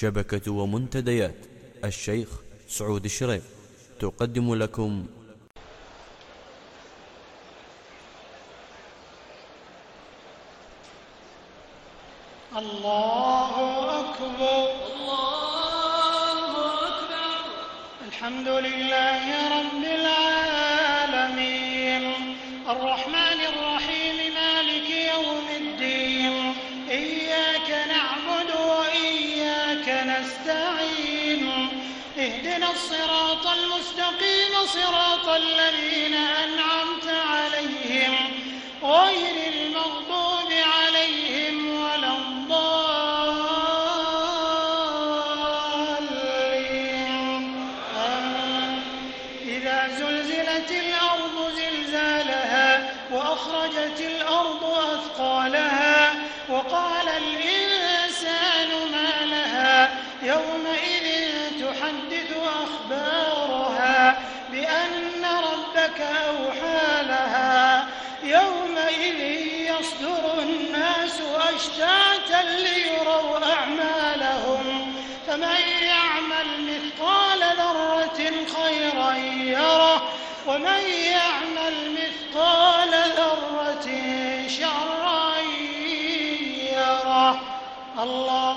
شبكة ومنتديات. الشيخ سعود الشريف. تقدم لكم. الله أكبر. الله أكبر. الحمد لله رب العالمين. الرحمن الرحيم. الصراط المستقيم صراط الذين أنعمت عليهم غير المغضوب عليهم ولا الضالين. إذا زلزلت الأرض زلزالها وأخرجت الأرض أثقالها وقال الإنسان أشتاتا ليروا أعمالهم. فمن يعمل مثقال ذرة خيرا يره. ومن يعمل مثقال ذرة شرا يره. الله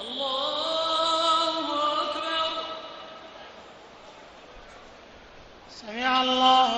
الله أكبر. سمع الله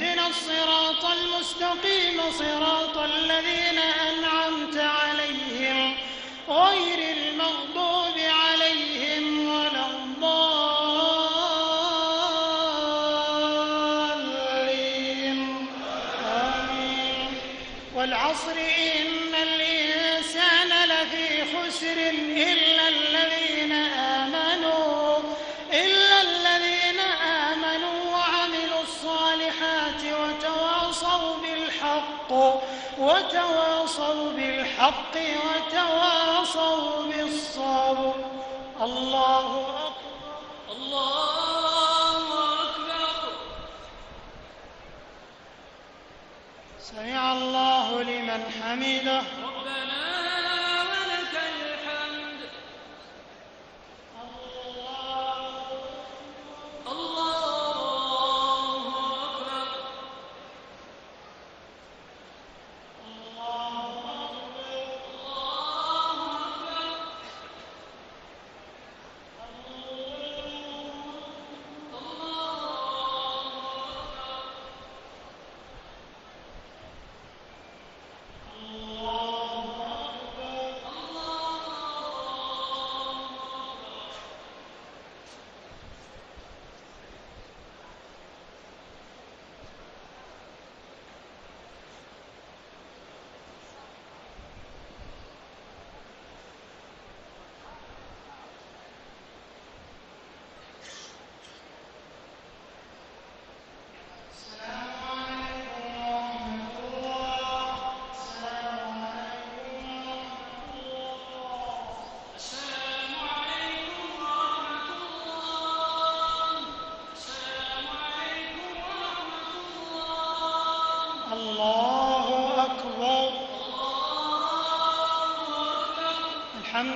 اهدنا الصراط المستقيم صراط الذين أنعمت عليهم غير المغضوب عليهم ولا الضالين. آمين. والعصر إن الإنسان لفي خسر إلا الذين آمنوا. وتواصوا بالحق وتواصوا بالصبر. الله أكبر. الله أكبر. سمع الله لمن حمده.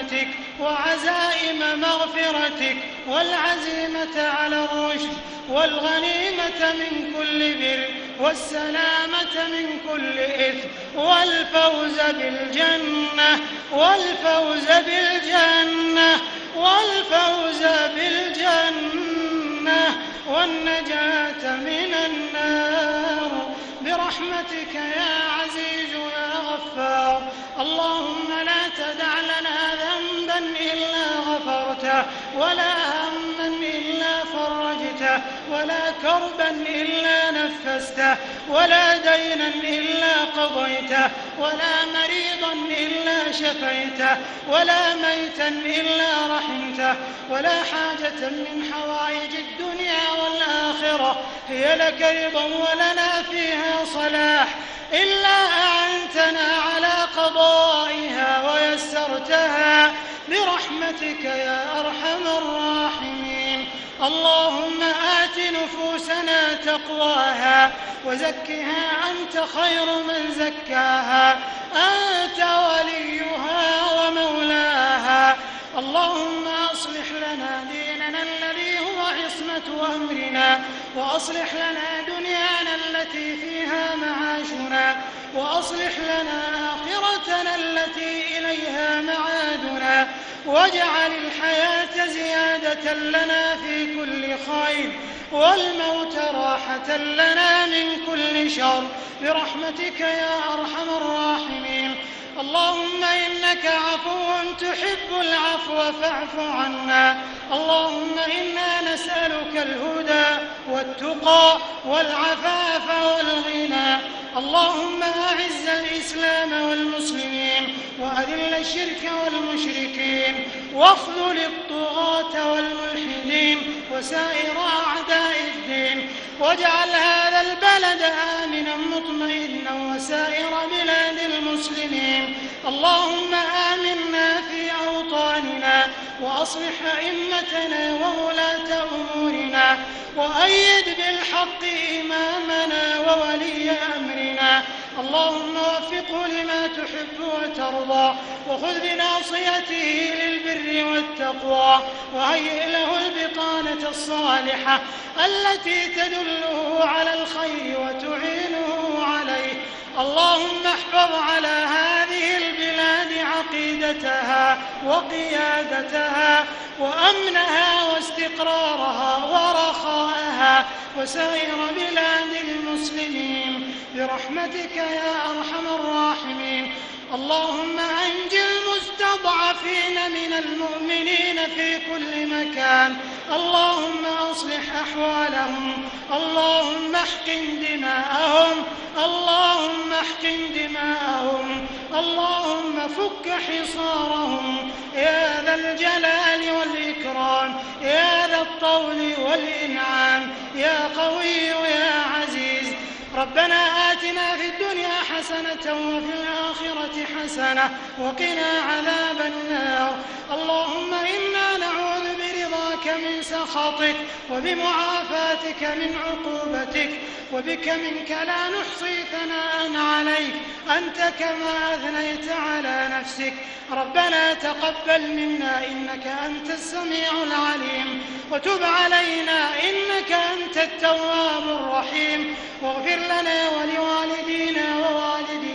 رحمتك وعزائم مغفرتك والعزيمة على الرشد والغنيمة من كل بر والسلامة من كل إثم والفوز بالجنة والفوز بالجنة والفوز بالجنة والنجاة من النار برحمتك يا عزيز يا إلا غفرته ولا هما إلا فرجته ولا كربا إلا نفسته ولا دينا إلا قضيته ولا مريضا إلا شفيته ولا ميتا إلا رحمته ولا حاجة من حوائج الدنيا والآخرة هي لك رضا ولنا فيها صلاح إلا أعنتنا على قضائها ويسرتها. برحمتك يا أرحم الراحمين. اللهم آت نفوسنا تقواها وزكها أنت خير من زكاها. أنت وليها ومولاها. اللهم أصلح لنا ديننا الذي هو عصمة أمرنا وأصلح لنا دنيانا التي فيها معاشنا وأصلح لنا آخرتنا التي إليها معادنا. واجعل الحياة زيادة لنا في كل خير والموت راحة لنا من كل شر. برحمتك يا أرحم الراحمين. اللهم إنك عفو تحب العفو فاعف عنا. اللهم إنا نسألك الهدى والتقى والعفاف والغنى. اللهم أعز الإسلام والمسلمين وأذل الشرك والمشركين واخذل الطغاة والملحدين وسائر أعداء الدين واجعل هذا البلد آمنا مطمئنا وسائر بلاد المسلمين اللهم آمنا في أوطاننا وأصلح أئمتنا وولاة أمورنا وأيد بالحق إمامنا أمرنا اللهم وفقه لما تحب وترضى وخذ بناصيته للبر والتقوى وهيئ له البطانة الصالحة التي تدله على الخير وتعينه عليه. اللهم احفظ على هذه البلاد عقيدتها وقيادتها وأمنها واستقرارها ورخاءها وسائر بلاد المسلمين برحمتك يا أرحم الراحمين. اللهم أنج المستضعفين من المؤمنين في كل مكان. اللهم أصلح أحوالهم. اللهم احقن دماءهم. اللهم احقن دماءهم. اللهم فك حصارهم. يا ذا الجلال والإكرام يا ذا الطول والإنعام. يا قوي يا عزيز ربنا آتنا في الدنيا حسنة وفي الآخرة حسنة وقنا عذاب النار. اللهم إنا من سخطك وبمعافاتك من عقوبتك وبك منك لا نحصي ثناء عليك. أنت كما أثنيت على نفسك. ربنا تقبل منا إنك أنت السميع العليم. وتب علينا إنك أنت التواب الرحيم. واغفر لنا ولوالدينا ووالديهم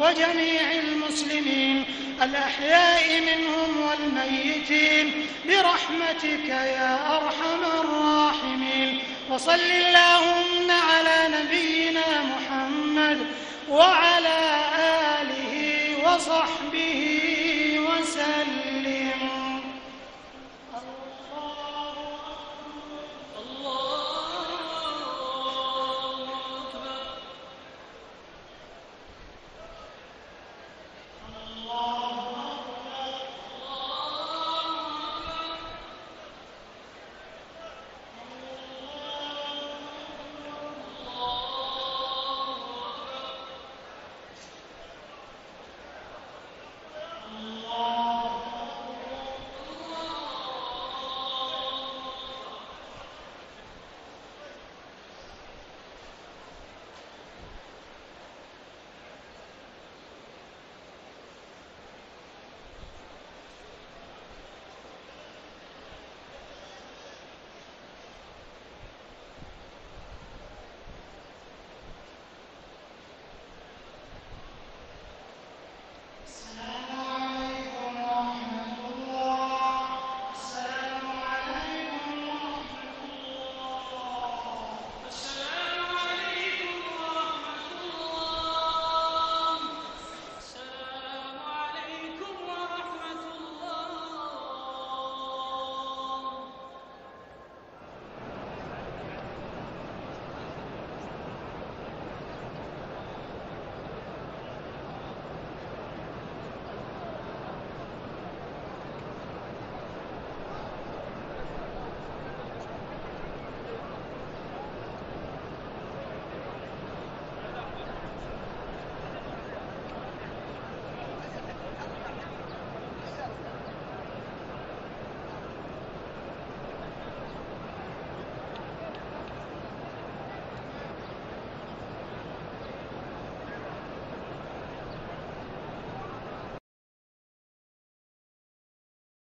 وجميع المسلمين الأحياء منهم والميتين برحمتك يا أرحم الراحمين. وصل اللهم على نبينا محمد وعلى آله وصحبه وسلم.